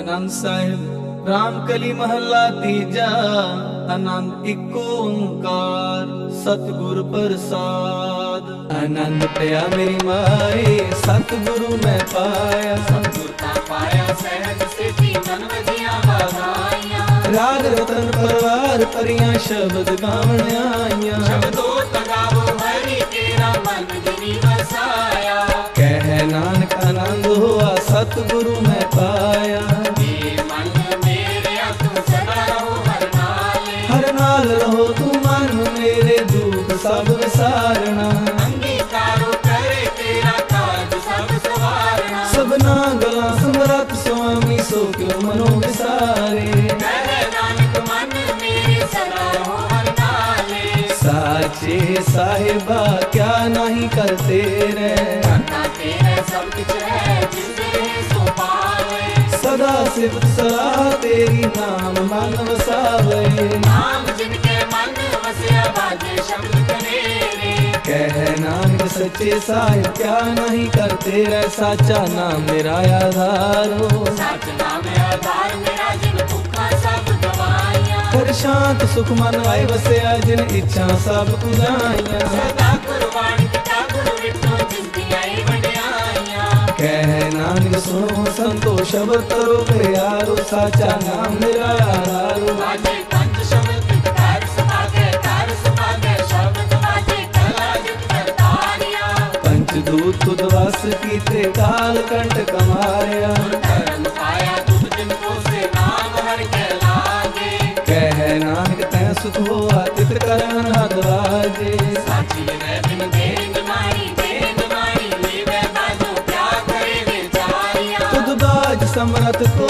अनंत साहिब राम कली महला तीजा अनंत इको ओंकार सतगुर प्रसाद। अनंत पया मेरी माए सतगुरु मैं पाया। सतगुरु का पाया सहज सिद्धि मन वजिया बधाइया राग रतन परवार परिया शब्द गावन गावण शब्दों का गावो हरि तेरा मन जिनी बसाया। कह नानक आनंद हुआ सतगुरु मैं पाया। शिव तेरी नाम मन वसावे। नाम जिनके मन शब्द कह नाम सच्चे साहिब क्या नहीं करते रे साचा नाम मेरा आधार हो। जिन शांत सुख मन आए बसे आज इच्छा सब उदाइयाँ सुनो संतोष अवतरो दयालु साचा नाम निराधारु पंचदूत तुद वास कीते काल कंठ कमारिया समरथ को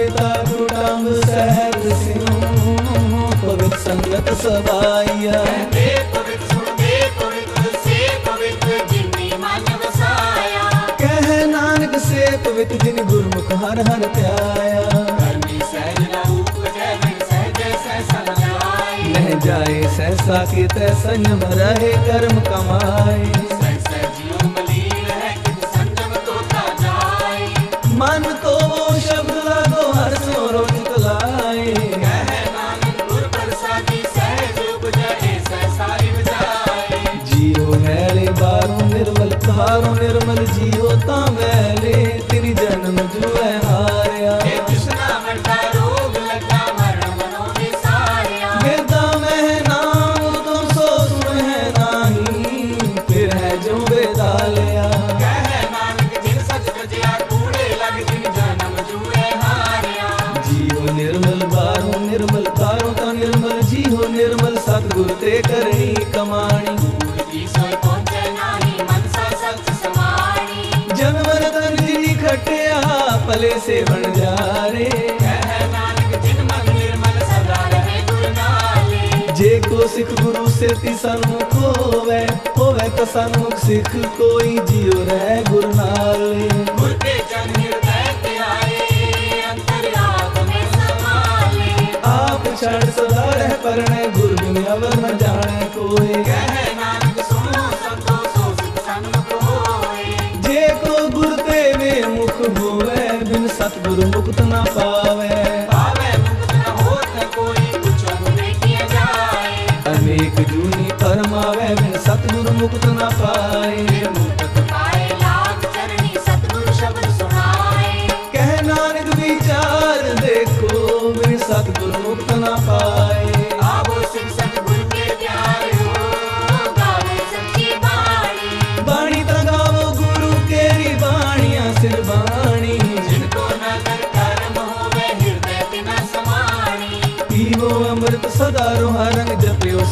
पिता गुडाम सहज सिंह पवित्र संगत सबाइया। कह नानक से पवित्र दिन गुरमुख हर हर प्याया जाए सहसा के तय संयम रहे कर्म कमाए। के कमाणी। जन्म रतन जिनी खटिया पले से बन जा रे जे को सिख गुरु से तिसन्मुख होवे होवे तसन्मुख सिख कोई जियो रह गुरु आप छड़ सदा रह परणे गुरु बिन अवर न ਕੋਏ ਜੇ ਕੋ ਗੁਰ ਮੁਖ ਹੋਵੇ ਬਿਨ ਮੁਕਤ ਨਾ ਪਾਵੇ।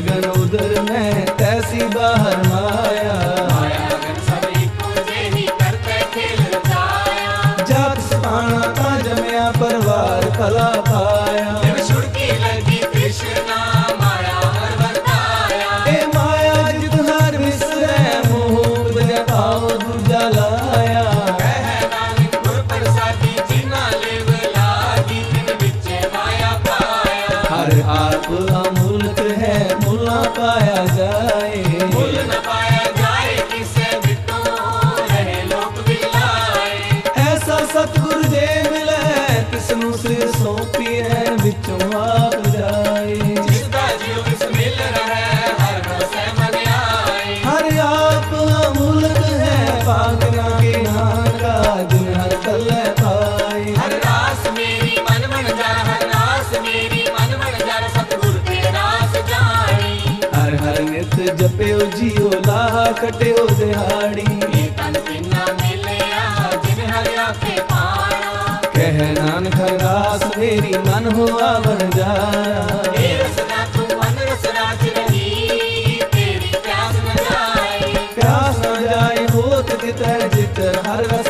जगनो love. ਮਨ ਹੋਆ ਵਰ ਜਾਇਆ ਏ ਰਸਨਾ ਤੂੰ ਮਨ ਰਸਨਾ ਚਲਹੀ ਤੇਰੀ ਪਿਆਸ ਨਾ ਜਾਏ। ਪਿਆਸ ਨਾ ਜਾਏ ਹੋਤ ਜਿਤੈ ਜਿਤਰ ਹਰ ਰਸ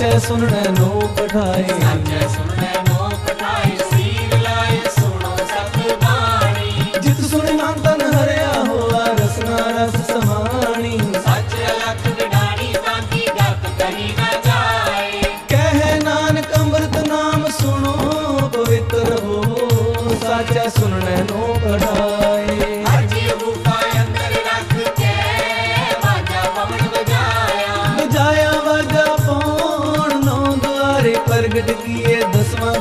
ਸਾਚੇ ਸੁਣਨੇ ਨੂੰ ਪਠਾਈ ਸਾਚੇ ਸੁਣਨੇ ਨੂੰ ਪਠਾਈ ਸੀਗ ਲਾਏ ਸੁਣੋ ਸਤ ਬਾਣੀ ਜਿਤ ਸੁਣ ਮਨ ਤਨ ਹਰਿਆ ਹੋਆ ਰਸਨਾ ਰਸ ਸਮਾਣੀ ਸੱਚ ਲਖ ਡਾਣੀ ਬਾਕੀ ਗਤ ਕਹੀ ਨਾ ਜਾਏ ਕਹਿ ਨਾਨਕ ਅੰਮ੍ਰਿਤ ਨਾਮ ਸੁਣੋ ਪਵਿੱਤਰ ਹੋ ਸਾਚੇ ਸੁਣਨੇ ਨੂੰ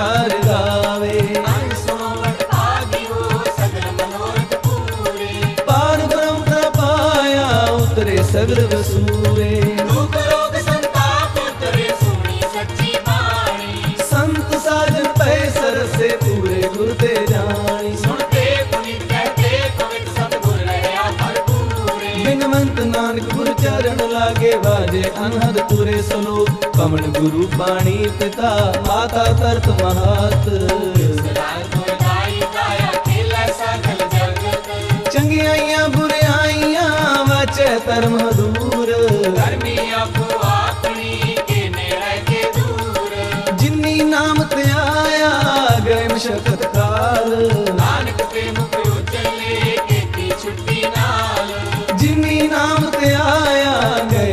कार गावे। पार ब्रह्म पाया, उतरे सगल वसूरे। संत साजन पै सर नानक गुरु चरण लागे, बाजे अनहद पूरे सलोक पवन गुरु पाणी पिता, माता करत महत। चंगियाइया आइया वच धर्म दूर। जिन्नी नाम त्याया आया गए जिन्नी नाम त्याया गए